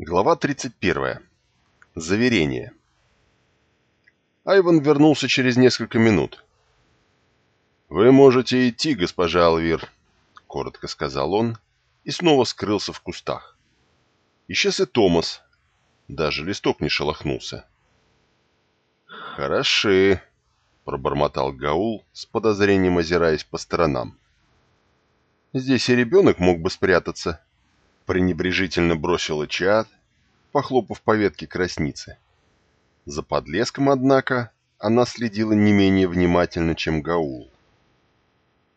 Глава 31. Заверение. Айван вернулся через несколько минут. «Вы можете идти, госпожа Алвир», — коротко сказал он, и снова скрылся в кустах. Исчез и Томас. Даже листок не шелохнулся. «Хороши», — пробормотал Гаул, с подозрением озираясь по сторонам. «Здесь и ребенок мог бы спрятаться», пренебрежительно бросила Чад, похлопав по ветке красницы. За подлеском, однако, она следила не менее внимательно, чем Гаул.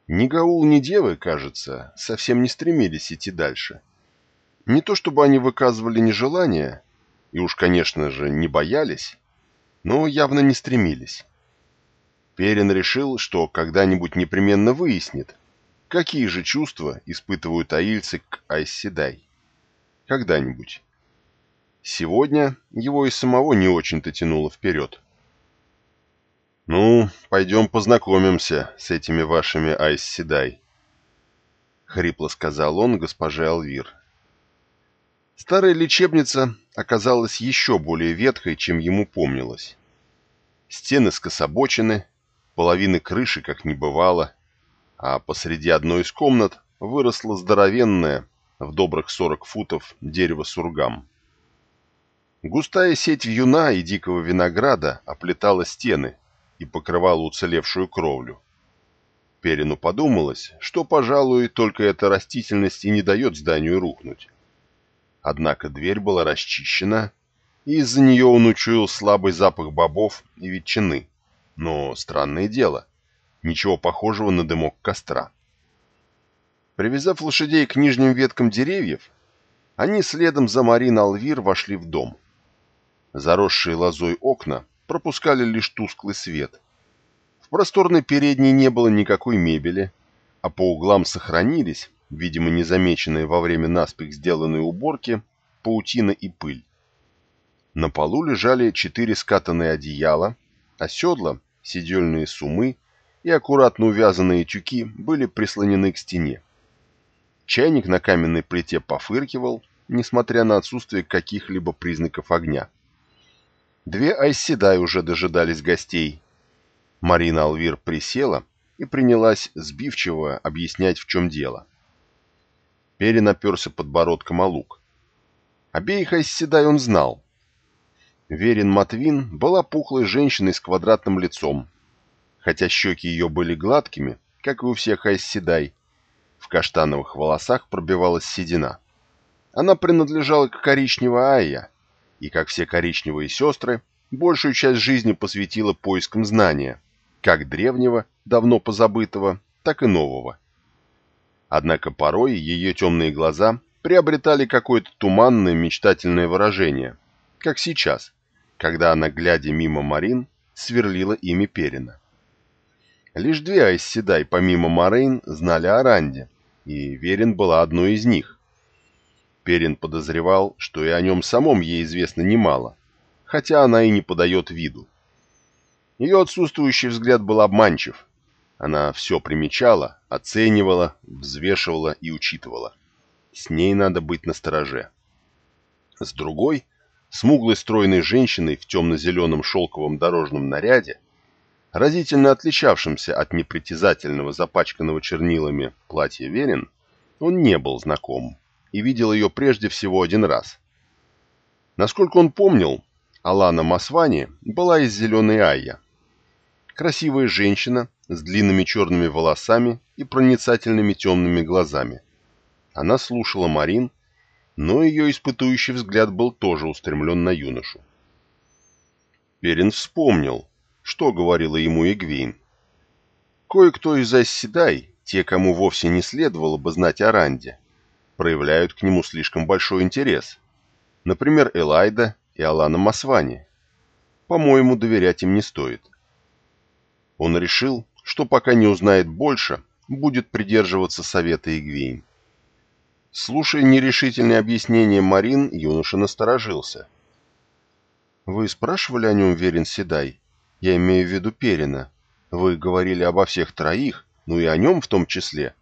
Ни Гаул, ни девы, кажется, совсем не стремились идти дальше. Не то чтобы они выказывали нежелание, и уж, конечно же, не боялись, но явно не стремились. Перин решил, что когда-нибудь непременно выяснит, Какие же чувства испытывают аильцы к Айсседай? Когда-нибудь. Сегодня его и самого не очень-то тянуло вперед. «Ну, пойдем познакомимся с этими вашими Айсседай», — хрипло сказал он госпоже Алвир. Старая лечебница оказалась еще более ветхой, чем ему помнилось. Стены скособочены, половины крыши как не бывало — а посреди одной из комнат выросло здоровенное, в добрых сорок футов, дерево сургам. Густая сеть вьюна и дикого винограда оплетала стены и покрывала уцелевшую кровлю. Перину подумалось, что, пожалуй, только эта растительность и не дает зданию рухнуть. Однако дверь была расчищена, и из-за нее он учуял слабый запах бобов и ветчины. Но странное дело, ничего похожего на дымок костра. Привязав лошадей к нижним веткам деревьев, они следом за Марин Алвир вошли в дом. Заросшие лозой окна пропускали лишь тусклый свет. В просторной передней не было никакой мебели, а по углам сохранились, видимо, незамеченные во время наспех сделанной уборки, паутина и пыль. На полу лежали четыре скатанные одеяла, а седла, седельные сумы и аккуратно увязанные тюки были прислонены к стене. Чайник на каменной плите пофыркивал, несмотря на отсутствие каких-либо признаков огня. Две айседай уже дожидались гостей. Марина Алвир присела и принялась сбивчиво объяснять, в чем дело. Перин оперся подбородком о лук. Обеих айседай он знал. Верин Матвин была пухлой женщиной с квадратным лицом, хотя щеки ее были гладкими, как и у всех айсседай. В каштановых волосах пробивалась седина. Она принадлежала к коричневой Айя, и, как все коричневые сестры, большую часть жизни посвятила поискам знания, как древнего, давно позабытого, так и нового. Однако порой ее темные глаза приобретали какое-то туманное мечтательное выражение, как сейчас, когда она, глядя мимо Марин, сверлила ими Перина. Лишь две Айсседай, помимо Морейн, знали о Ранде, и Верин была одной из них. Перин подозревал, что и о нем самом ей известно немало, хотя она и не подает виду. Ее отсутствующий взгляд был обманчив. Она все примечала, оценивала, взвешивала и учитывала. С ней надо быть настороже. С другой, смуглой стройной женщиной в темно-зеленом шелковом дорожном наряде, разительно отличавшимся от непритязательного, запачканного чернилами платья Верин, он не был знаком и видел ее прежде всего один раз. Насколько он помнил, Алана Масвани была из зеленой Айя. Красивая женщина с длинными черными волосами и проницательными темными глазами. Она слушала Марин, но ее испытующий взгляд был тоже устремлен на юношу. Перин вспомнил, что говорила ему Игвейн. Кое-кто из Асседай, те, кому вовсе не следовало бы знать о Ранде, проявляют к нему слишком большой интерес. Например, Элайда и Алана Масвани. По-моему, доверять им не стоит. Он решил, что пока не узнает больше, будет придерживаться совета Игвейн. Слушая нерешительные объяснения Марин, юноша насторожился. «Вы спрашивали о нем, Верин Седай?» Я имею в виду Перина. Вы говорили обо всех троих, ну и о нем в том числе.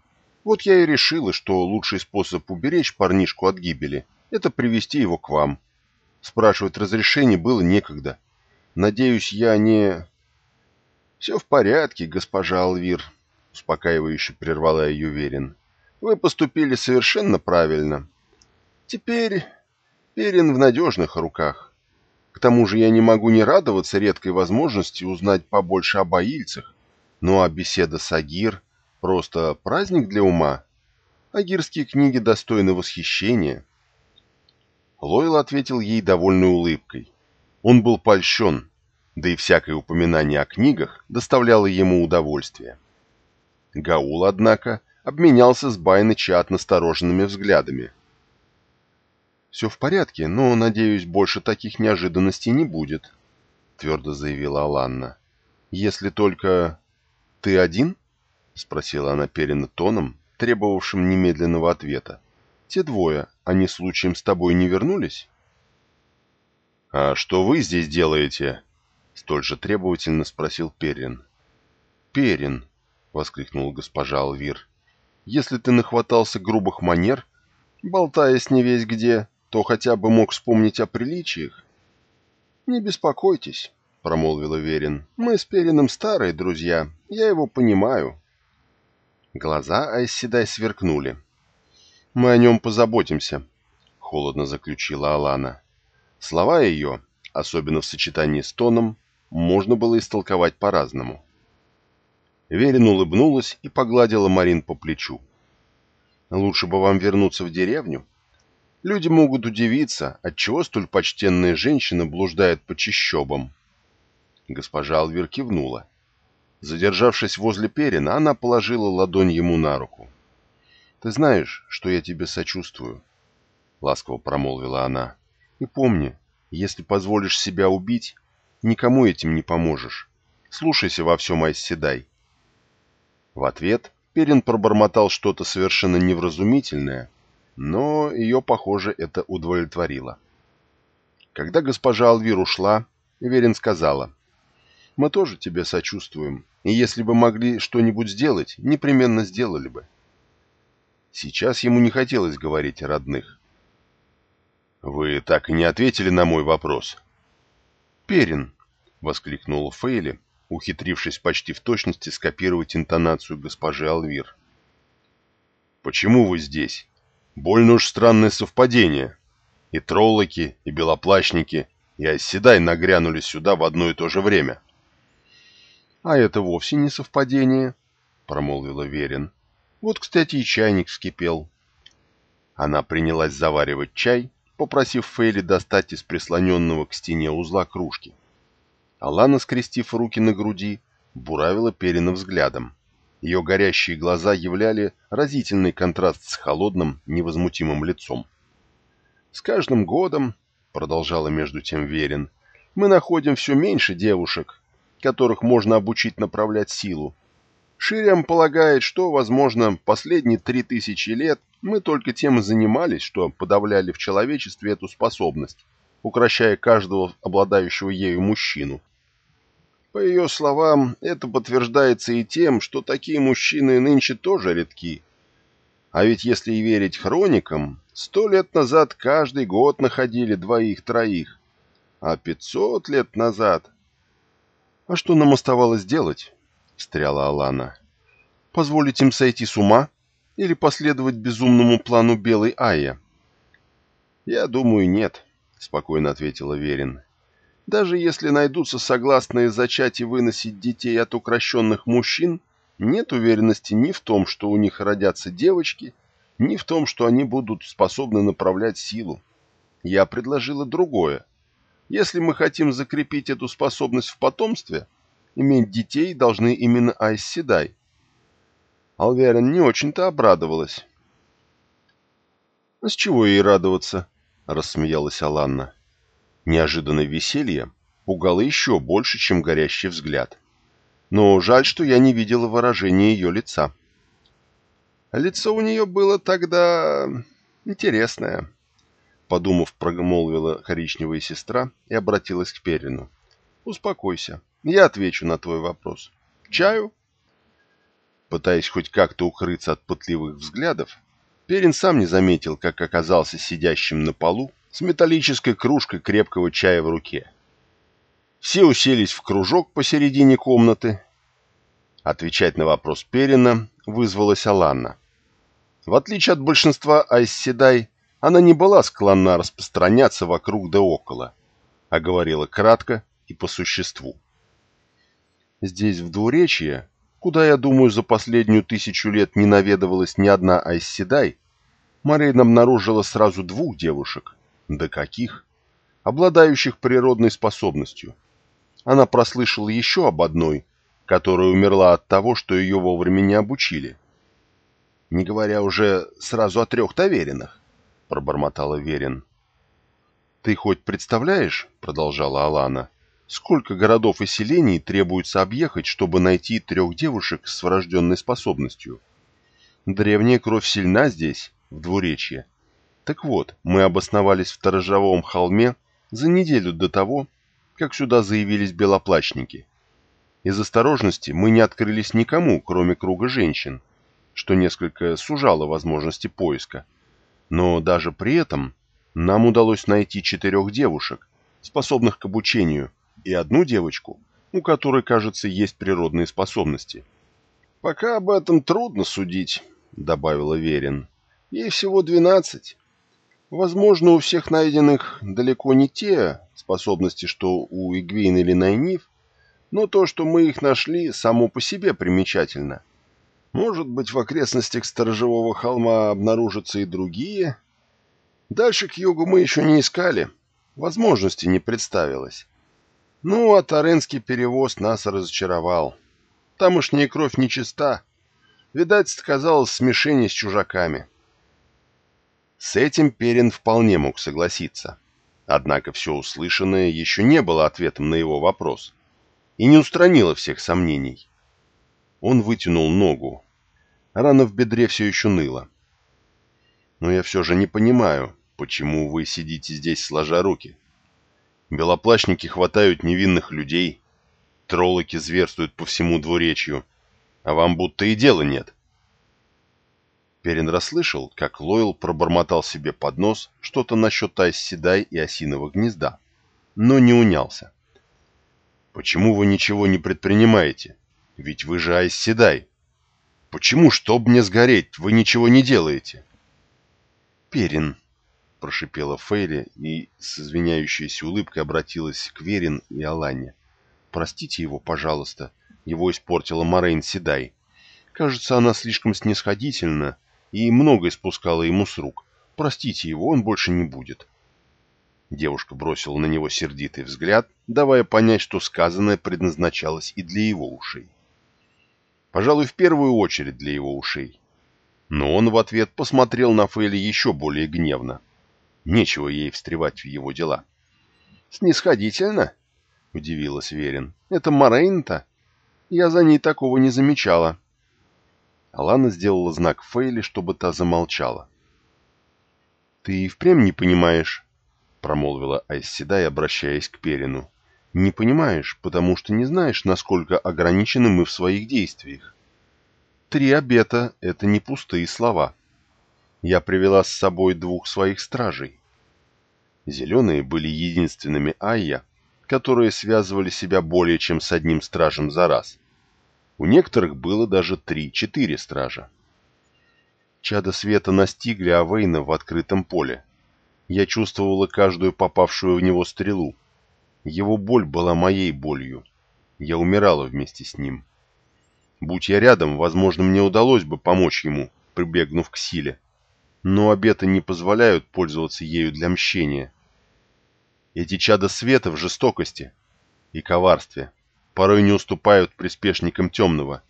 Вот я и решила, что лучший способ уберечь парнишку от гибели это привести его к вам. Спрашивать разрешение было некогда. Надеюсь, я не... «Все в порядке, госпожа Алвир», — успокаивающе прервала ее Верин. «Вы поступили совершенно правильно. Теперь Перин в надежных руках. К тому же я не могу не радоваться редкой возможности узнать побольше об аильцах. Ну а беседа с Агир — просто праздник для ума. Агирские книги достойны восхищения». Лойл ответил ей довольной улыбкой. Он был польщен, да и всякое упоминание о книгах доставляло ему удовольствие. Гаул, однако, обменялся с Байна Чат настороженными взглядами. «Все в порядке, но, надеюсь, больше таких неожиданностей не будет», — твердо заявила Аланна. «Если только... ты один?» — спросила она Перина тоном, требовавшим немедленного ответа. «Те двое, они случаем с тобой не вернулись?» «А что вы здесь делаете?» — столь же требовательно спросил Перин. «Перин!» — воскликнула госпожа Алвир. «Если ты нахватался грубых манер, болтаясь не весь где, то хотя бы мог вспомнить о приличиях». «Не беспокойтесь», — промолвила Верин. «Мы с Перином старые друзья, я его понимаю». Глаза Айседай сверкнули. «Мы о нем позаботимся», — холодно заключила Алана. Слова ее, особенно в сочетании с тоном, можно было истолковать по-разному. Верин улыбнулась и погладила Марин по плечу. «Лучше бы вам вернуться в деревню. Люди могут удивиться, отчего столь почтенная женщина блуждает по чащобам». Госпожа Алвер кивнула. Задержавшись возле Перина, она положила ладонь ему на руку. «Ты знаешь, что я тебе сочувствую», — ласково промолвила она. И помни, если позволишь себя убить, никому этим не поможешь. Слушайся во всем Айсседай. В ответ Перин пробормотал что-то совершенно невразумительное, но ее, похоже, это удовлетворило. Когда госпожа Алвир ушла, Верин сказала, «Мы тоже тебе сочувствуем, и если бы могли что-нибудь сделать, непременно сделали бы». Сейчас ему не хотелось говорить о родных. «Вы так и не ответили на мой вопрос». «Перин», — воскликнул Фейли, ухитрившись почти в точности скопировать интонацию госпожи Алвир. «Почему вы здесь? Больно уж странное совпадение. И троллоки, и белоплащники, и оседай нагрянули сюда в одно и то же время». «А это вовсе не совпадение», — промолвила Верин. «Вот, кстати, и чайник вскипел». Она принялась заваривать чай, попросив Фейли достать из прислоненного к стене узла кружки. Алана, скрестив руки на груди, буравила Перина взглядом. Ее горящие глаза являли разительный контраст с холодным, невозмутимым лицом. «С каждым годом, — продолжала между тем Верин, — мы находим все меньше девушек, которых можно обучить направлять силу. Шириам полагает, что, возможно, последние три тысячи лет мы только тем и занимались, что подавляли в человечестве эту способность, укращая каждого обладающего ею мужчину. По ее словам, это подтверждается и тем, что такие мужчины нынче тоже редки. А ведь если и верить хроникам, сто лет назад каждый год находили двоих-троих, а пятьсот лет назад... «А что нам оставалось делать?» — встряла Алана. «Позволить им сойти с ума?» или последовать безумному плану Белой Айя? «Я думаю, нет», — спокойно ответила Верин. «Даже если найдутся согласные зачать и выносить детей от укращенных мужчин, нет уверенности ни в том, что у них родятся девочки, ни в том, что они будут способны направлять силу. Я предложила другое. Если мы хотим закрепить эту способность в потомстве, иметь детей должны именно Айс Седай, Алверин не очень-то обрадовалась. «А с чего ей радоваться?» — рассмеялась Аланна. Неожиданное веселье пугало еще больше, чем горящий взгляд. Но жаль, что я не видела выражения ее лица. Лицо у нее было тогда... интересное. Подумав, промолвила коричневая сестра и обратилась к Перину. «Успокойся, я отвечу на твой вопрос. Чаю?» Пытаясь хоть как-то укрыться от пытливых взглядов, Перин сам не заметил, как оказался сидящим на полу с металлической кружкой крепкого чая в руке. Все уселись в кружок посередине комнаты. Отвечать на вопрос Перина вызвалась Аланна. В отличие от большинства Айсседай, она не была склонна распространяться вокруг да около, а говорила кратко и по существу. Здесь, в двуречье, куда, я думаю, за последнюю тысячу лет не наведывалась ни одна Айсседай, Морейн обнаружила сразу двух девушек, да каких, обладающих природной способностью. Она прослышала еще об одной, которая умерла от того, что ее вовремя не обучили. Не говоря уже сразу о трех таверинах, пробормотала Верин. «Ты хоть представляешь, — продолжала Алана, — Сколько городов и селений требуется объехать, чтобы найти трех девушек с врожденной способностью? Древняя кровь сильна здесь, в двуречье. Так вот, мы обосновались в Сторожевом холме за неделю до того, как сюда заявились белоплачники. Из осторожности мы не открылись никому, кроме круга женщин, что несколько сужало возможности поиска. Но даже при этом нам удалось найти четырех девушек, способных к обучению, и одну девочку, у которой, кажется, есть природные способности. «Пока об этом трудно судить», — добавила Верин. «Ей всего двенадцать. Возможно, у всех найденных далеко не те способности, что у Игвейн или Найниф, но то, что мы их нашли, само по себе примечательно. Может быть, в окрестностях Сторожевого холма обнаружатся и другие. Дальше к югу мы еще не искали, возможности не представилось. Ну, а Таренский перевоз нас разочаровал. Тамошняя кровь нечиста. Видать, сказалось смешение с чужаками. С этим Перин вполне мог согласиться. Однако все услышанное еще не было ответом на его вопрос и не устранило всех сомнений. Он вытянул ногу. Рана в бедре все еще ныла. «Но я все же не понимаю, почему вы сидите здесь сложа руки?» Белоплащники хватают невинных людей, троллоки зверствуют по всему двуречью, а вам будто и дела нет. Перин расслышал, как Лойл пробормотал себе под нос что-то насчет Айсседай и осиного гнезда, но не унялся. «Почему вы ничего не предпринимаете? Ведь вы же Айсседай. Почему, чтоб мне сгореть, вы ничего не делаете?» «Перин», — прошипела Фейли и с извиняющейся улыбкой обратилась к Верин и Алане. «Простите его, пожалуйста. Его испортила Морейн Седай. Кажется, она слишком снисходительна и много испускала ему с рук. Простите его, он больше не будет». Девушка бросила на него сердитый взгляд, давая понять, что сказанное предназначалось и для его ушей. Пожалуй, в первую очередь для его ушей. Но он в ответ посмотрел на Фейли еще более гневно. Нечего ей встревать в его дела. «Снисходительно?» — удивилась Верин. «Это Морейн-то? Я за ней такого не замечала». Алана сделала знак Фейли, чтобы та замолчала. «Ты и впрямь не понимаешь?» — промолвила Айсседай, обращаясь к Перину. «Не понимаешь, потому что не знаешь, насколько ограничены мы в своих действиях. Три обета — это не пустые слова я привела с собой двух своих стражей. Зеленые были единственными айя, которые связывали себя более чем с одним стражем за раз. У некоторых было даже три-четыре стража. Чада света настигли Авейна в открытом поле. Я чувствовала каждую попавшую в него стрелу. Его боль была моей болью. Я умирала вместе с ним. Будь я рядом, возможно, мне удалось бы помочь ему, прибегнув к силе но обеты не позволяют пользоваться ею для мщения. Эти чада света в жестокости и коварстве порой не уступают приспешникам темного,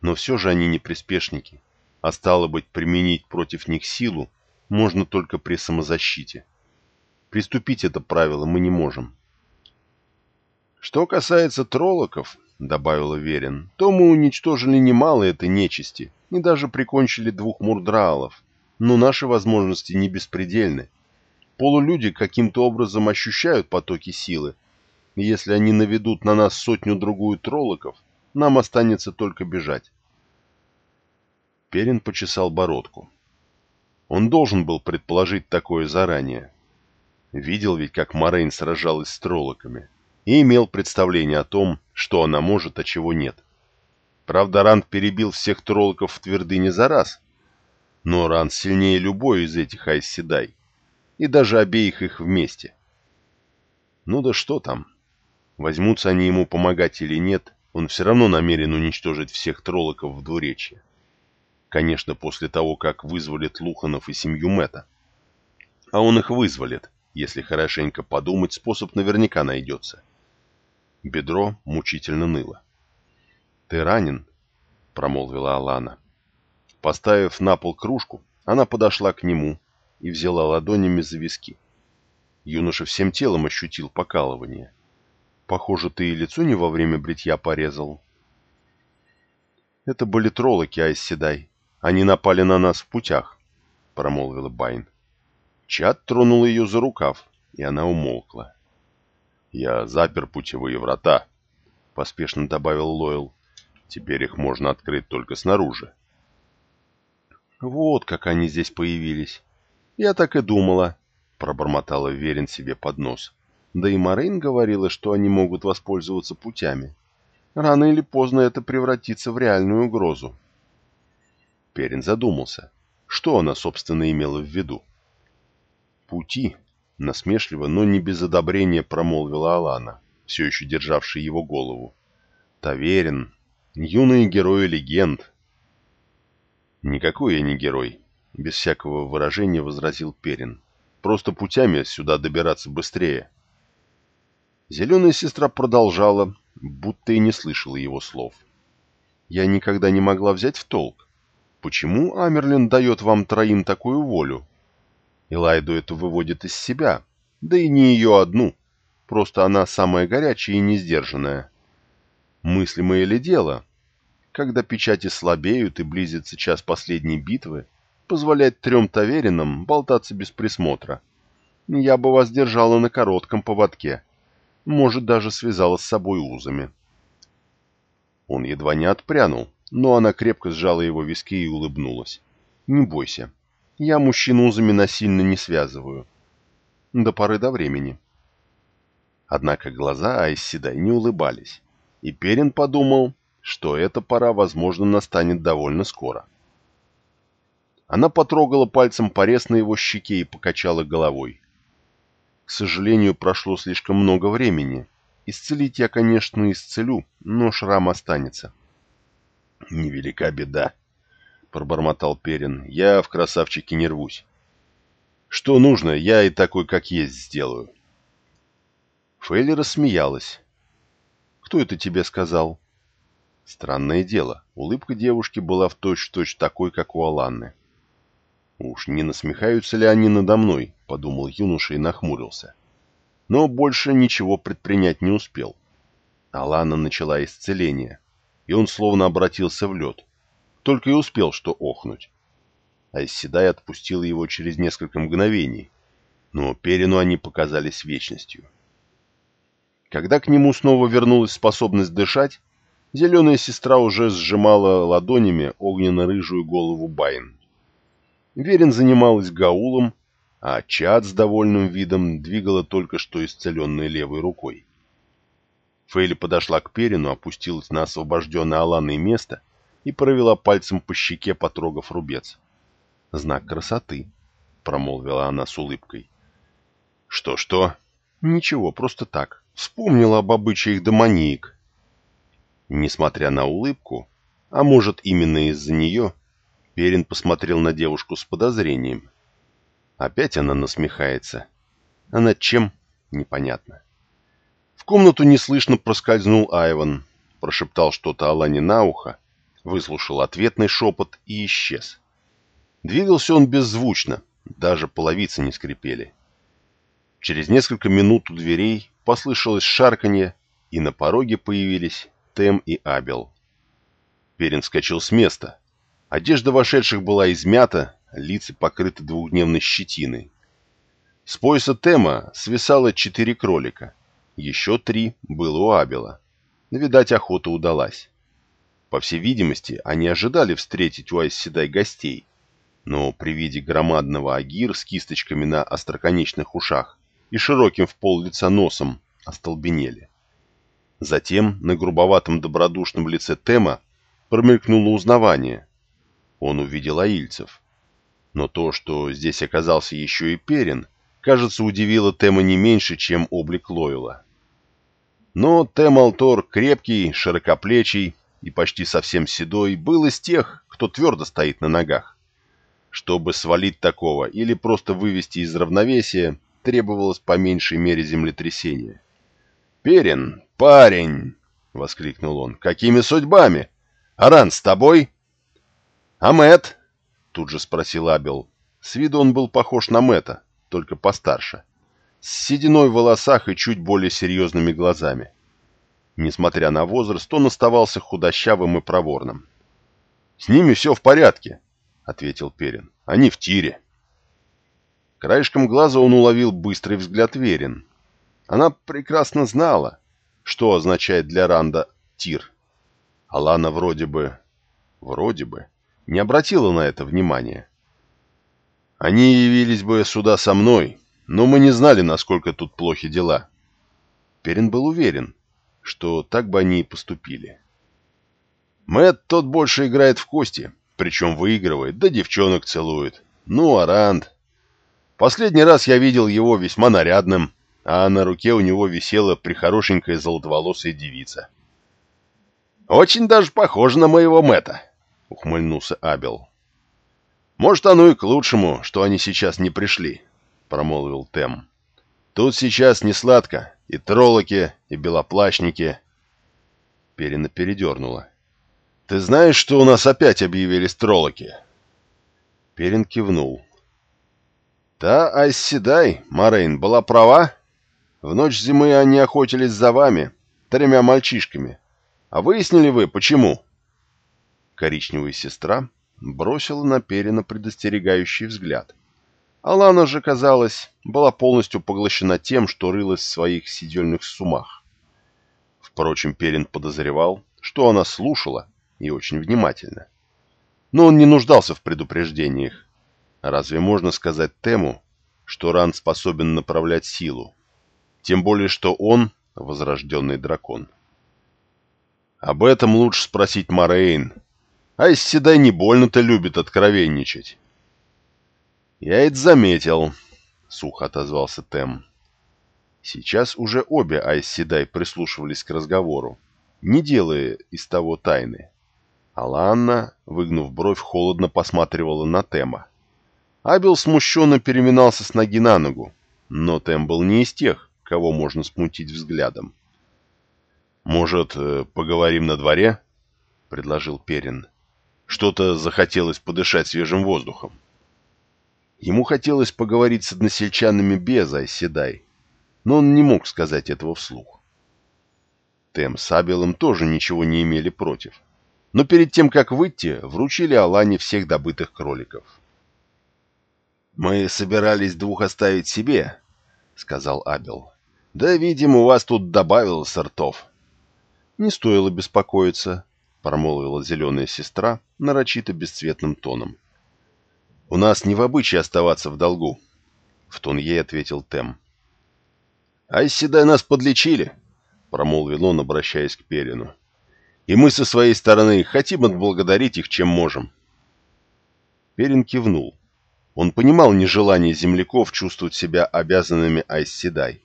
но все же они не приспешники, а стало быть, применить против них силу можно только при самозащите. Приступить это правило мы не можем. Что касается троллоков, — добавила Верин, — то мы уничтожили немало этой нечисти и даже прикончили двух мурдраалов но наши возможности не беспредельны. Полулюди каким-то образом ощущают потоки силы, если они наведут на нас сотню-другую троллоков, нам останется только бежать. Перин почесал бородку. Он должен был предположить такое заранее. Видел ведь, как Морейн сражалась с троллоками, и имел представление о том, что она может, а чего нет. Правда, Ранд перебил всех троллоков в твердыне за раз, но Ранд сильнее любой из этих Айсседай, и даже обеих их вместе. Ну да что там, возьмутся они ему помогать или нет, он все равно намерен уничтожить всех троллоков в двуречье. Конечно, после того, как вызволит Луханов и семью Мэтта. А он их вызволит, если хорошенько подумать, способ наверняка найдется. Бедро мучительно ныло. «Ты ранен?» — промолвила Алана. Поставив на пол кружку, она подошла к нему и взяла ладонями за виски. Юноша всем телом ощутил покалывание. «Похоже, ты и лицо не во время бритья порезал». «Это были троллоки, Айсседай. Они напали на нас в путях», — промолвила Байн. Чат тронул ее за рукав, и она умолкла. «Я запер путевые врата», — поспешно добавил Лойл. «Теперь их можно открыть только снаружи». «Вот как они здесь появились. Я так и думала», — пробормотала Верин себе под нос. Да и Марин говорила, что они могут воспользоваться путями. Рано или поздно это превратится в реальную угрозу. Перин задумался, что она, собственно, имела в виду. «Пути», — насмешливо, но не без одобрения промолвила Алана, все еще державшая его голову. «Таверин, юные герои легенд». «Никакой я не герой», — без всякого выражения возразил Перин. «Просто путями сюда добираться быстрее». Зеленая сестра продолжала, будто и не слышала его слов. «Я никогда не могла взять в толк. Почему Амерлин дает вам троим такую волю? Элайду это выводит из себя, да и не ее одну. Просто она самая горячая и несдержанная. Мыслимое ли дело, когда печати слабеют и близится час последней битвы, позволять трем таверинам болтаться без присмотра? Я бы вас держала на коротком поводке, может, даже связала с собой узами. Он едва не отпрянул, но она крепко сжала его виски и улыбнулась. «Не бойся, я мужчину узами насильно не связываю. До поры до времени. Однако глаза Айсседай не улыбались, и Перин подумал, что эта пора, возможно, настанет довольно скоро. Она потрогала пальцем порез на его щеке и покачала головой. К сожалению, прошло слишком много времени. Исцелить я, конечно, исцелю, но шрам останется. Невелика беда, — пробормотал Перин. «Я в красавчике не рвусь. Что нужно, я и такой, как есть, сделаю». Фейли рассмеялась. «Кто это тебе сказал?» Странное дело, улыбка девушки была в точь-в-точь -точь такой, как у Аланны. «Уж не насмехаются ли они надо мной?» — подумал юноша и нахмурился. Но больше ничего предпринять не успел. Алана начала исцеление, и он словно обратился в лед только и успел что охнуть. Айседай отпустил его через несколько мгновений, но Перину они показались вечностью. Когда к нему снова вернулась способность дышать, зеленая сестра уже сжимала ладонями огненно-рыжую голову Байн. Верин занималась гаулом, а Чад с довольным видом двигала только что исцеленной левой рукой. Фейли подошла к Перину, опустилась на освобожденное Аланой место и провела пальцем по щеке, потрогав рубец. «Знак красоты», — промолвила она с улыбкой. «Что-что?» «Ничего, просто так. Вспомнила об обычаях домониек». Несмотря на улыбку, а может именно из-за нее, Перин посмотрел на девушку с подозрением. Опять она насмехается. А над чем? Непонятно. В комнату неслышно проскользнул Айван, прошептал что-то Алане на ухо, выслушал ответный шепот и исчез. Двигался он беззвучно, даже половицы не скрипели. Через несколько минут у дверей послышалось шарканье, и на пороге появились Тем и Абел. Перин вскочил с места. Одежда вошедших была измята, лица покрыты двухдневной щетиной. С пояса Тема свисало четыре кролика. Еще три было у Абела. Видать, охота удалась. По всей видимости, они ожидали встретить у Айсседай гостей, но при виде громадного агир с кисточками на остроконечных ушах и широким в пол лица носом остолбенели. Затем на грубоватом добродушном лице Тема промелькнуло узнавание. Он увидел аильцев. Но то, что здесь оказался еще и Перин, кажется, удивило Тема не меньше, чем облик Лойла. Но Тем Алтор, крепкий, широкоплечий и почти совсем седой, был из тех, кто твердо стоит на ногах. Чтобы свалить такого или просто вывести из равновесия, требовалось по меньшей мере землетрясение. «Перин, парень!» — воскликнул он. «Какими судьбами? Аран с тобой?» «А Мэтт?» — тут же спросил Абел. С виду он был похож на Мэтта, только постарше. С сединой в волосах и чуть более серьезными глазами. Несмотря на возраст, он оставался худощавым и проворным. «С ними все в порядке», — ответил Перин. «Они в тире». Краешком глаза он уловил быстрый взгляд Верин. Она прекрасно знала, что означает для Ранда «тир». Алана вроде бы... вроде бы... не обратила на это внимания. Они явились бы сюда со мной, но мы не знали, насколько тут плохи дела. Перин был уверен, что так бы они и поступили. Мэтт тот больше играет в кости, причем выигрывает, да девчонок целует. Ну, а Ранд... Последний раз я видел его весьма нарядным, а на руке у него висела прихорошенькая золотоволосая девица. «Очень даже похоже на моего Мэтта», — ухмыльнулся Абел. «Может, оно и к лучшему, что они сейчас не пришли», — промолвил Тем. «Тут сейчас не сладко, и троллоки, и белоплащники». Перина передернула. «Ты знаешь, что у нас опять объявились троллоки?» Перин кивнул. Та Айсседай, Морейн, была права? В ночь зимы они охотились за вами, тремя мальчишками. А выяснили вы, почему?» Коричневая сестра бросила на Перина предостерегающий взгляд. Алана же, казалось, была полностью поглощена тем, что рылась в своих сидельных сумах. Впрочем, Перин подозревал, что она слушала и очень внимательно. Но он не нуждался в предупреждениях. Разве можно сказать Тему, что Ран способен направлять силу? Тем более, что он — возрожденный дракон. Об этом лучше спросить Морейн. А Исседай не больно-то любит откровенничать. «Я это заметил», — сухо отозвался Тем. Сейчас уже обе Айсседай прислушивались к разговору, не делая из того тайны. Аланна, выгнув бровь, холодно посматривала на Тема. Абел смущенно переминался с ноги на ногу, но Тем был не из тех, кого можно смутить взглядом. «Может, э, поговорим на дворе?» — предложил Перин. «Что-то захотелось подышать свежим воздухом». Ему хотелось поговорить с односельчанами без Айседай, но он не мог сказать этого вслух. Тем с Абелом тоже ничего не имели против, но перед тем, как выйти, вручили Алане всех добытых кроликов. «Мы собирались двух оставить себе», — сказал Абел. «Да, видимо, у вас тут добавилось сортов». «Не стоило беспокоиться», — промолвила зеленая сестра нарочито бесцветным тоном. «У нас не в обычае оставаться в долгу», — в тон ей ответил Тем. «Айседай нас подлечили», — промолвил он, обращаясь к Перину. «И мы со своей стороны хотим отблагодарить их, чем можем». Перин кивнул. Он понимал нежелание земляков чувствовать себя обязанными Айсседай.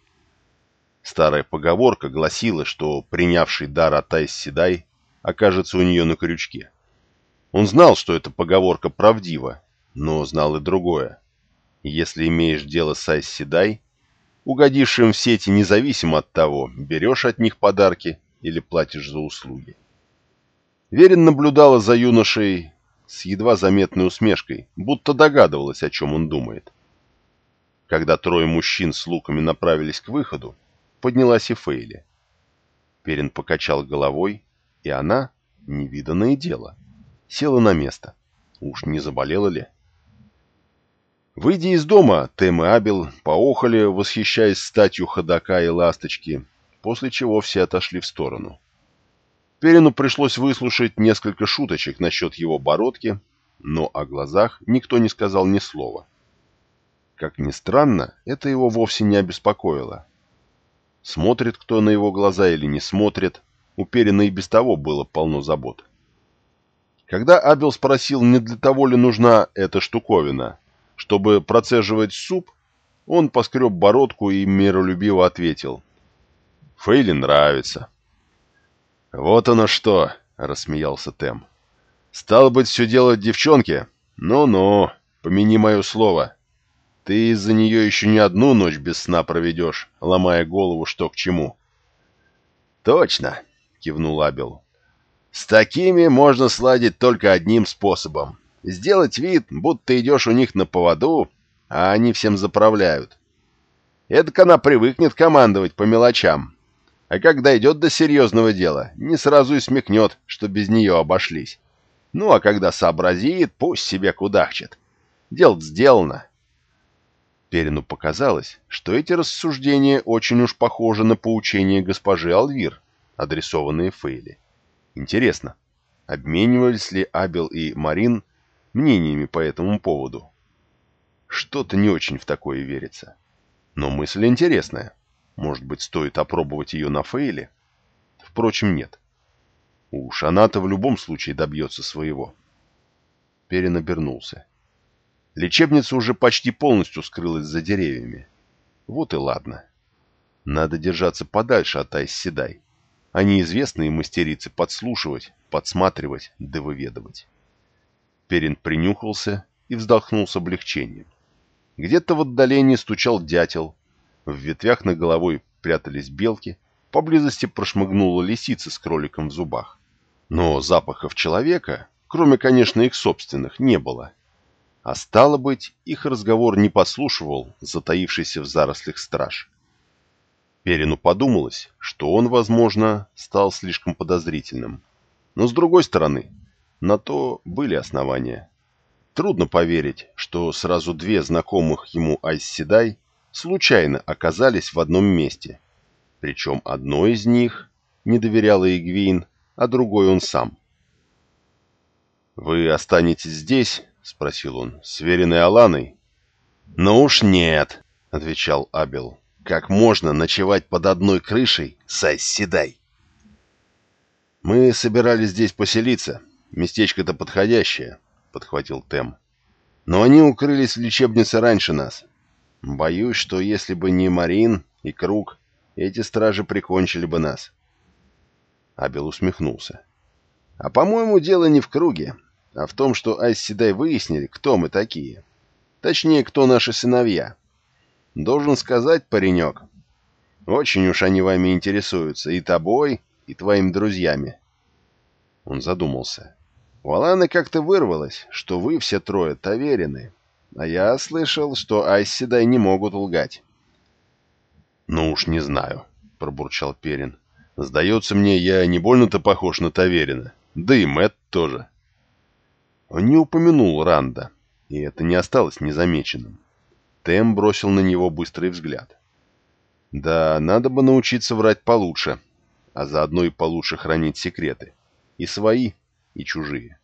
Старая поговорка гласила, что принявший дар от Айсседай окажется у нее на крючке. Он знал, что эта поговорка правдива, но знал и другое. Если имеешь дело с Айсседай, угодившим в сети независимо от того, берешь от них подарки или платишь за услуги. Верин наблюдала за юношей с едва заметной усмешкой, будто догадывалась, о чем он думает. Когда трое мужчин с луками направились к выходу, поднялась и Фейли. Перин покачал головой, и она, невиданное дело, села на место. Уж не заболела ли? Выйдя из дома, Тэм и Абел поохали, восхищаясь статью ходока и ласточки, после чего все отошли в сторону. Перину пришлось выслушать несколько шуточек насчет его бородки, но о глазах никто не сказал ни слова. Как ни странно, это его вовсе не обеспокоило. Смотрит кто на его глаза или не смотрит, у Перина и без того было полно забот. Когда Абел спросил, не для того ли нужна эта штуковина, чтобы процеживать суп, он поскреб бородку и миролюбиво ответил. «Фейли нравится». «Вот оно что!» — рассмеялся Тем. «Стало быть, все делать девчонки? Ну-ну, помяни мое слово. Ты из-за нее еще не одну ночь без сна проведешь, ломая голову, что к чему». «Точно!» — кивнул Абел. «С такими можно сладить только одним способом. Сделать вид, будто идешь у них на поводу, а они всем заправляют. Эдак она привыкнет командовать по мелочам, а когда идет до серьезного дела, не сразу и смекнет, что без нее обошлись. Ну, а когда сообразит, пусть себе кудахчет. дело сделано. Перину показалось, что эти рассуждения очень уж похожи на поучения госпожи Алвир, адресованные Фейли. Интересно, обменивались ли Абел и Марин мнениями по этому поводу? Что-то не очень в такое верится. Но мысль интересная. Может быть, стоит опробовать ее на Фейле? Впрочем, нет. Уж она-то в любом случае добьется своего. Перин обернулся. Лечебница уже почти полностью скрылась за деревьями. Вот и ладно. Надо держаться подальше от Айс-Седай. Они известные мастерицы подслушивать, подсматривать да выведывать. Перин принюхался и вздохнул с облегчением. Где-то в отдалении стучал дятел, в ветвях над головой прятались белки, поблизости прошмыгнула лисица с кроликом в зубах. Но запахов человека, кроме, конечно, их собственных, не было. А стало быть, их разговор не подслушивал затаившийся в зарослях страж. Перину подумалось, что он, возможно, стал слишком подозрительным. Но, с другой стороны, на то были основания. Трудно поверить, что сразу две знакомых ему Айсседай случайно оказались в одном месте. Причем одной из них не доверяла Игвейн, а другой он сам. «Вы останетесь здесь?» — спросил он. «С веренной Аланой?» «Ну уж нет», — отвечал Абел. «Как можно ночевать под одной крышей с Айсседай?» «Мы собирались здесь поселиться. Местечко-то подходящее», — подхватил Тем. «Но они укрылись в лечебнице раньше нас. Боюсь, что если бы не Марин и Круг, эти стражи прикончили бы нас. Абел усмехнулся. А по-моему, дело не в Круге, а в том, что Айсседай выяснили, кто мы такие. Точнее, кто наши сыновья. Должен сказать, паренек, очень уж они вами интересуются, и тобой, и твоими друзьями. Он задумался. У Аланы как-то вырвалось, что вы все трое таверины, а я слышал, что Айсседай не могут лгать. «Ну уж не знаю», — пробурчал Перин. «Сдается мне, я не больно-то похож на Таверина. Да и Мэтт тоже». Он не упомянул Ранда, и это не осталось незамеченным. Тем бросил на него быстрый взгляд. «Да, надо бы научиться врать получше, а заодно и получше хранить секреты. И свои, и чужие».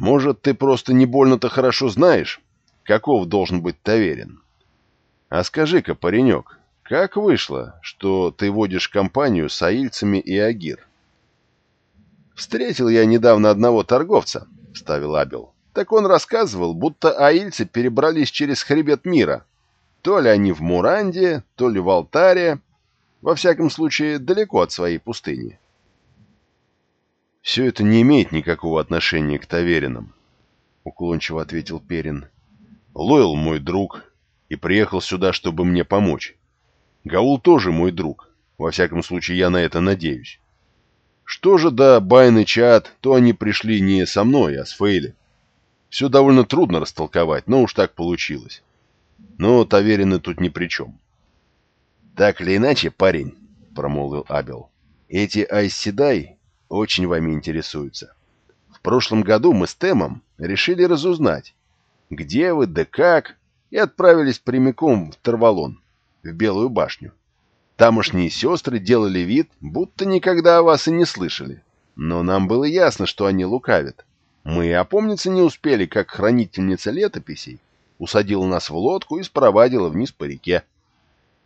Может, ты просто не больно-то хорошо знаешь, каков должен быть таверен? А скажи-ка, паренек, как вышло, что ты водишь компанию с аильцами и агир? Встретил я недавно одного торговца, — вставил Абел. Так он рассказывал, будто аильцы перебрались через хребет мира. То ли они в Муранде, то ли в Алтаре. Во всяком случае, далеко от своей пустыни. «Все это не имеет никакого отношения к Таверинам», — уклончиво ответил Перин. «Лойл мой друг и приехал сюда, чтобы мне помочь. Гаул тоже мой друг, во всяком случае я на это надеюсь. Что же до Байн и Чат, то они пришли не со мной, а с Фейли. Все довольно трудно растолковать, но уж так получилось. Но Таверины тут ни при чем». «Так или иначе, парень», — промолвил Абел, — «эти Айсседай очень вами интересуются. В прошлом году мы с Темом решили разузнать, где вы да как, и отправились прямиком в Тарвалон, в Белую башню. Тамошние сестры делали вид, будто никогда о вас и не слышали. Но нам было ясно, что они лукавят. Мы и опомниться не успели, как хранительница летописей усадила нас в лодку и спровадила вниз по реке.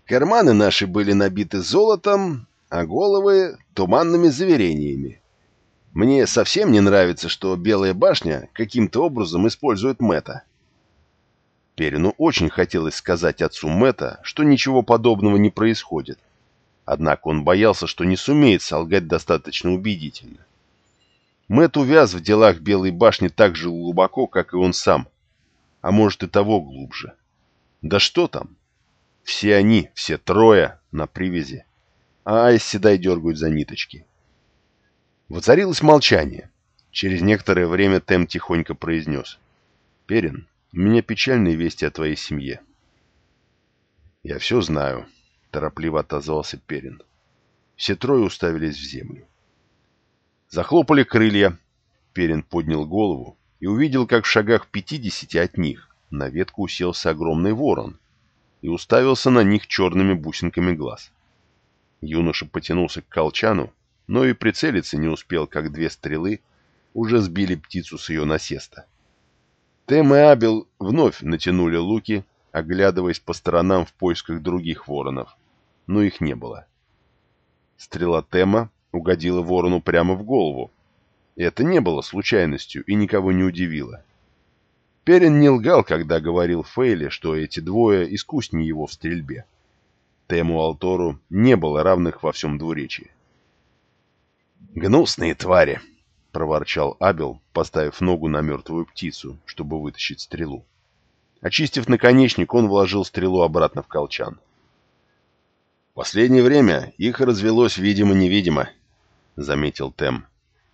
Карманы наши были набиты золотом, а головы — туманными заверениями. Мне совсем не нравится, что Белая башня каким-то образом использует Мэтта. Перину очень хотелось сказать отцу Мэтта, что ничего подобного не происходит. Однако он боялся, что не сумеет солгать достаточно убедительно. Мэтт увяз в делах Белой башни так же глубоко, как и он сам, а может и того глубже. Да что там? Все они, все трое, на привязи, а Айси дай дергают за ниточки. Воцарилось молчание. Через некоторое время Тем тихонько произнес. «Перин, у меня печальные вести о твоей семье». «Я все знаю», — торопливо отозвался Перин. Все трое уставились в землю. Захлопали крылья. Перин поднял голову и увидел, как в шагах пятидесяти от них на ветку уселся огромный ворон и уставился на них черными бусинками глаз. Юноша потянулся к колчану, но и прицелиться не успел, как две стрелы уже сбили птицу с ее насеста. Тем и Абел вновь натянули луки, оглядываясь по сторонам в поисках других воронов, но их не было. Стрела Тема угодила ворону прямо в голову. Это не было случайностью и никого не удивило. Перин не лгал, когда говорил Фейле, что эти двое искуснее его в стрельбе. Тему Алтору не было равных во всем двуречии. «Гнусные твари!» — проворчал Абел, поставив ногу на мертвую птицу, чтобы вытащить стрелу. Очистив наконечник, он вложил стрелу обратно в колчан. «Последнее время их развелось видимо-невидимо», — заметил Тем.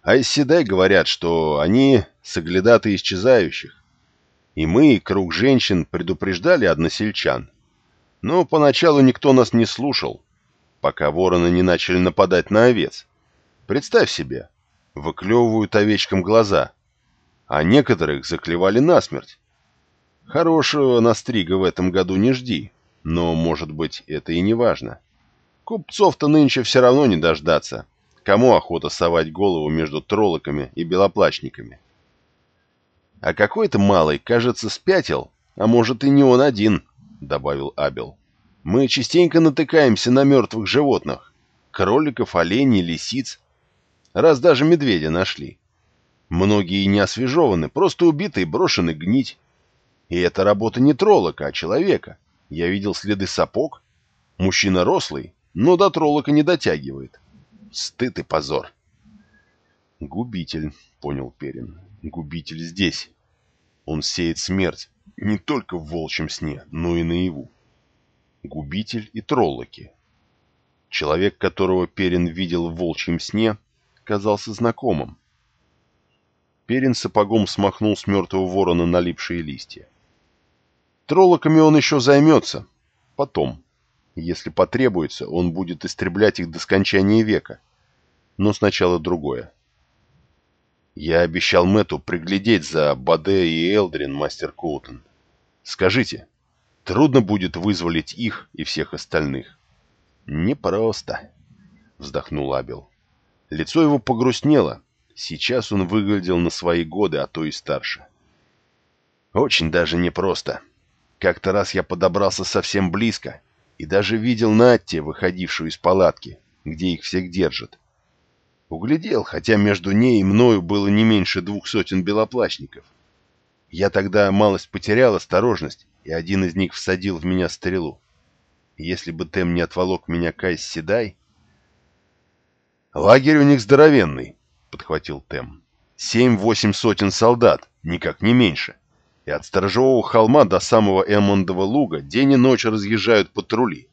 «А из Седай говорят, что они соглядаты исчезающих. И мы, круг женщин, предупреждали односельчан. Но поначалу никто нас не слушал, пока вороны не начали нападать на овец. Представь себе, выклевывают овечкам глаза, а некоторых заклевали насмерть. Хорошего настрига в этом году не жди, но, может быть, это и не важно. Купцов-то нынче все равно не дождаться. Кому охота совать голову между троллоками и белоплачниками? А какой-то малый, кажется, спятил, а может и не он один, — добавил Абел. Мы частенько натыкаемся на мертвых животных. Кроликов, оленей, лисиц раз даже медведя нашли. Многие не освежеваны, просто убиты и брошены гнить. И это работа не троллока, а человека. Я видел следы сапог. Мужчина рослый, но до троллока не дотягивает. Стыд и позор. Губитель, понял Перин. Губитель здесь. Он сеет смерть не только в волчьем сне, но и наяву. Губитель и троллоки. Человек, которого Перин видел в волчьем сне, казался знакомым. Перин сапогом смахнул с мертвого ворона налипшие листья. Троллоками он еще займется. Потом. Если потребуется, он будет истреблять их до скончания века. Но сначала другое. Я обещал Мэту приглядеть за Баде и Элдрин, мастер Коутон. Скажите, трудно будет вызволить их и всех остальных? Непросто, вздохнул Абел. Лицо его погрустнело. Сейчас он выглядел на свои годы, а то и старше. Очень даже непросто. Как-то раз я подобрался совсем близко и даже видел Натте, выходившую из палатки, где их всех держат. Углядел, хотя между ней и мною было не меньше двух сотен белоплащников. Я тогда малость потерял осторожность, и один из них всадил в меня стрелу. Если бы Тем не отволок меня к Айс Седай, «Лагерь у них здоровенный», — подхватил Тем. «Семь-восемь сотен солдат, никак не меньше. И от сторожевого холма до самого Эммондова луга день и ночь разъезжают патрули.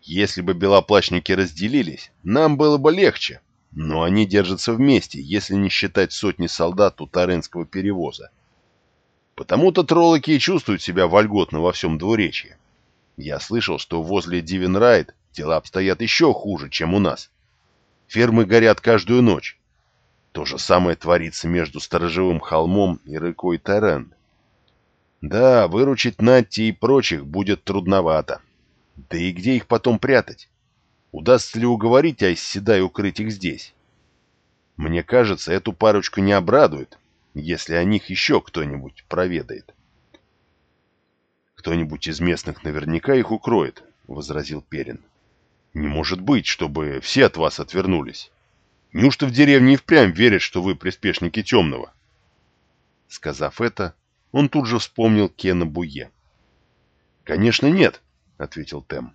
Если бы белоплачники разделились, нам было бы легче, но они держатся вместе, если не считать сотни солдат у Таренского перевоза. Потому-то троллоки и чувствуют себя вольготно во всем двуречье. Я слышал, что возле Дивенрайт дела обстоят еще хуже, чем у нас. Фермы горят каждую ночь. То же самое творится между сторожевым холмом и рекой Терен. Да, выручить Натти и прочих будет трудновато. Да и где их потом прятать? Удастся ли уговорить Айсседа и укрыть их здесь? Мне кажется, эту парочку не обрадует, если о них еще кто-нибудь проведает. «Кто-нибудь из местных наверняка их укроет», — возразил Перин. «Не может быть, чтобы все от вас отвернулись. Неужто в деревне и впрямь верят, что вы приспешники темного?» Сказав это, он тут же вспомнил Кена Буе. «Конечно нет», — ответил Тем.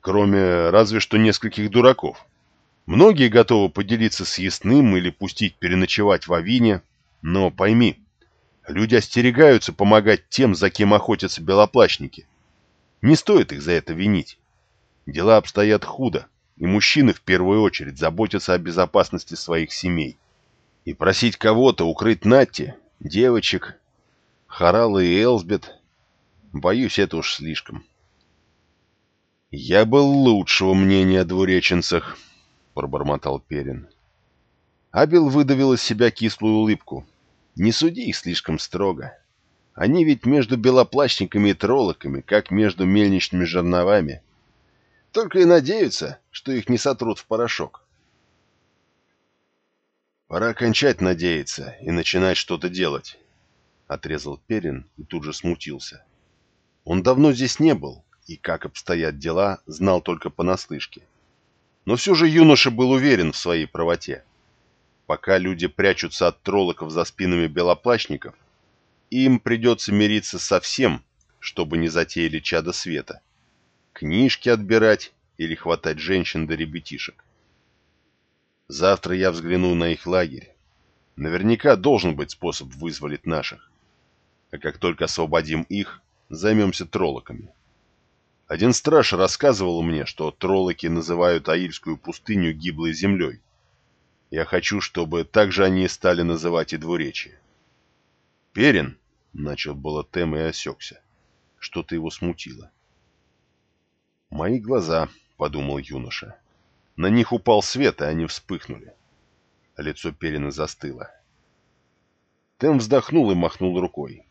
«Кроме разве что нескольких дураков. Многие готовы поделиться с ясным или пустить переночевать в Авине, но пойми, люди остерегаются помогать тем, за кем охотятся белоплащники. Не стоит их за это винить. Дела обстоят худо, и мужчины в первую очередь заботятся о безопасности своих семей. И просить кого-то укрыть Натти, девочек, Харала и Элсбет, боюсь, это уж слишком. «Я был лучшего мнения о двуреченцах», — пробормотал Перин. Абел выдавил из себя кислую улыбку. «Не суди их слишком строго. Они ведь между белоплащниками и троллоками, как между мельничными жерновами. Только и надеются, что их не сотрут в порошок». «Пора кончать надеяться и начинать что-то делать», — отрезал Перин и тут же смутился. Он давно здесь не был, и как обстоят дела, знал только понаслышке. Но все же юноша был уверен в своей правоте. Пока люди прячутся от троллоков за спинами белоплащников, им придется мириться со всем, чтобы не затеяли чада света. Книжки отбирать или хватать женщин да ребятишек. Завтра я взгляну на их лагерь. Наверняка должен быть способ вызволить наших. А как только освободим их, займемся троллоками. Один страж рассказывал мне, что троллоки называют Аильскую пустыню гиблой землей. Я хочу, чтобы так же они стали называть и двуречие. «Перин!» — начал было Тем и осекся. Что-то его смутило. «Мои глаза», — подумал юноша. На них упал свет, и они вспыхнули. Лицо Перина застыло. Тем вздохнул и махнул рукой.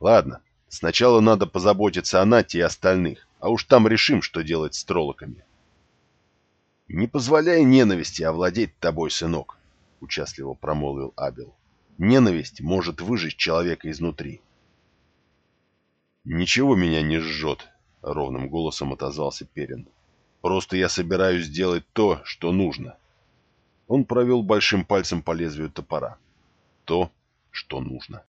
«Ладно, сначала надо позаботиться о Нате и остальных а уж там решим, что делать с троллоками. — Не позволяй ненависти овладеть тобой, сынок, — участливо промолвил Абел. — Ненависть может выжечь человека изнутри. — Ничего меня не жжет, — ровным голосом отозвался Перин. — Просто я собираюсь сделать то, что нужно. Он провел большим пальцем по лезвию топора. То, что нужно.